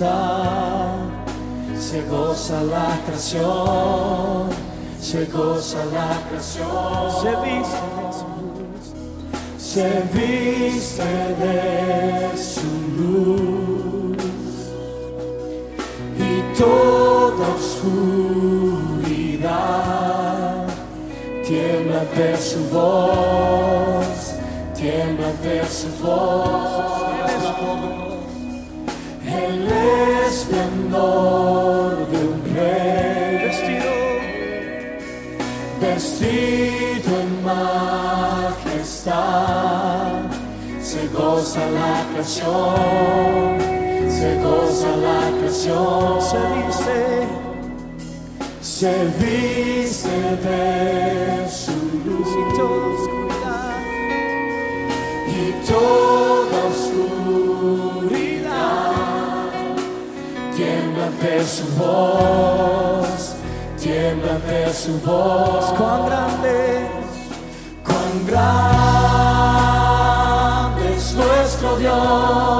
Se goza la creación, se goza la creación. Se viste de su luz. se viste de su luz y toda oscuridad tiembla de su voz, tiembla de su voz. Esplendor de un rey Vestido vestido en majestad, se goza la creación, se goza la creación, se viste se de de su voz, tiembla de su voz. Cuán grande Cuán grande es nuestro Dios,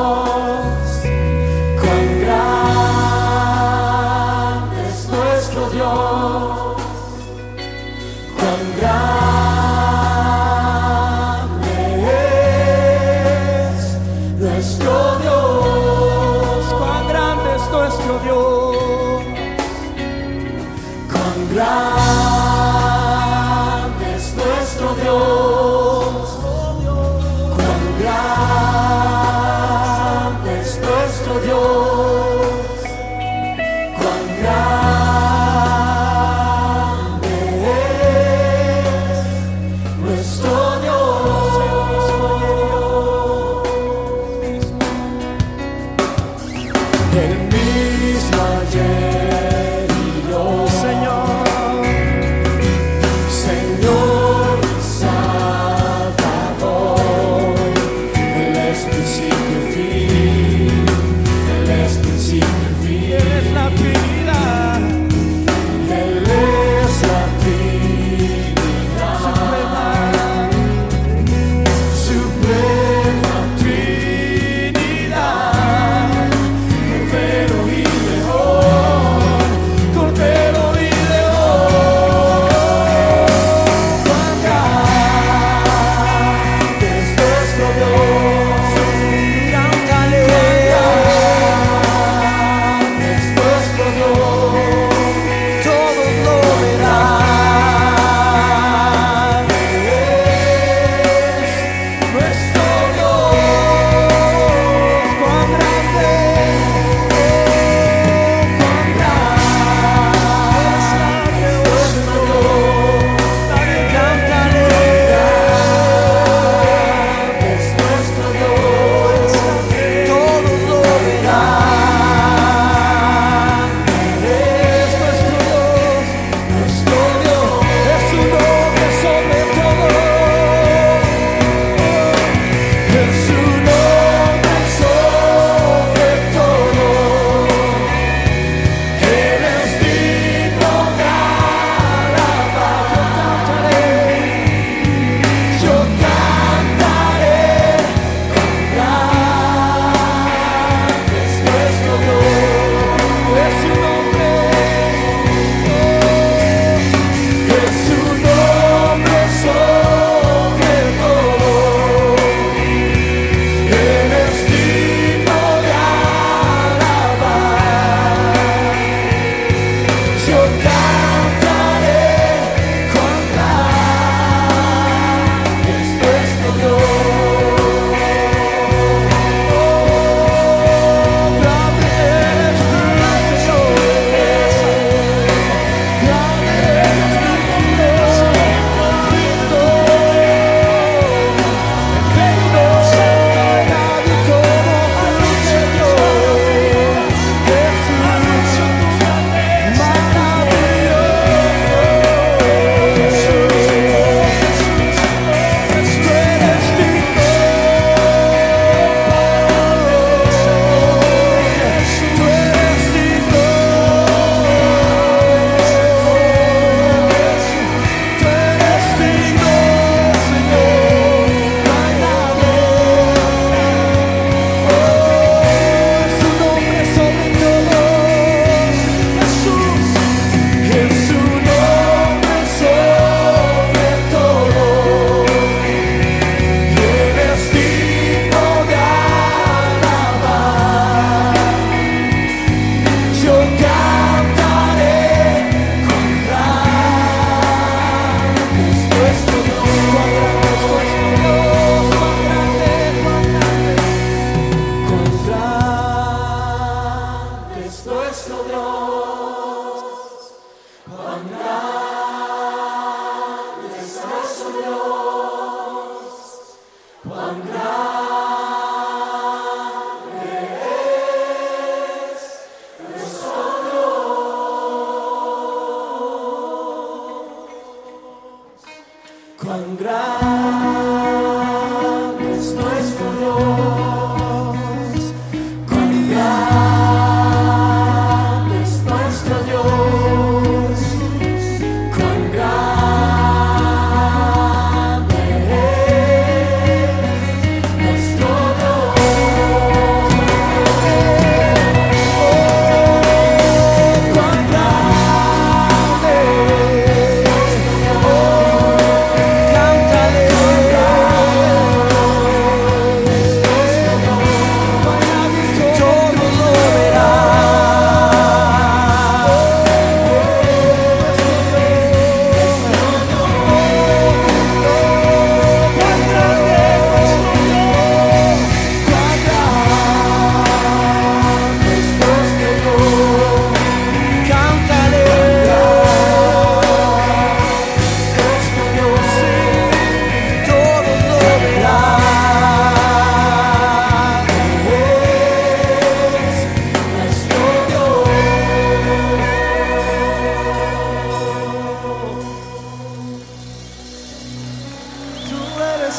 Cuán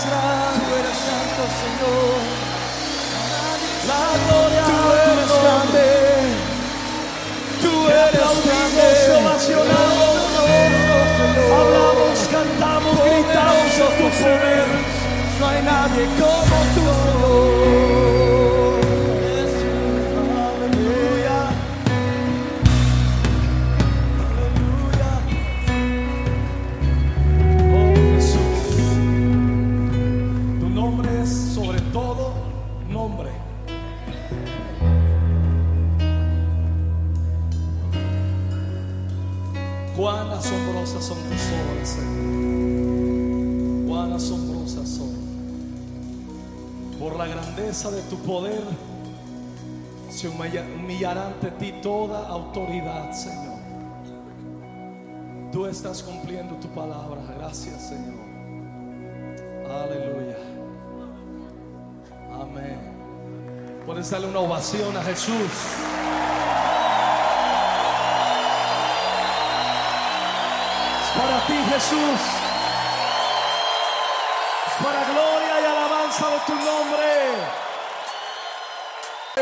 santo, tú eres santo, Señor. La gloria tú eres grande. Tú eres grande. ovacionamos, hablamos, cantamos, gritamos a tu poder. No hay nadie como tú, Señor. Es sobre todo nombre. Cuán asombrosas son tus obras, Señor. Cuán asombrosas son. Por la grandeza de tu poder, se humilla- humillará ante ti toda autoridad, Señor. Tú estás cumpliendo tu palabra. Gracias, Señor. Aleluya. Puedes darle una ovación a Jesús. Es para ti, Jesús. Es para gloria y alabanza de tu nombre.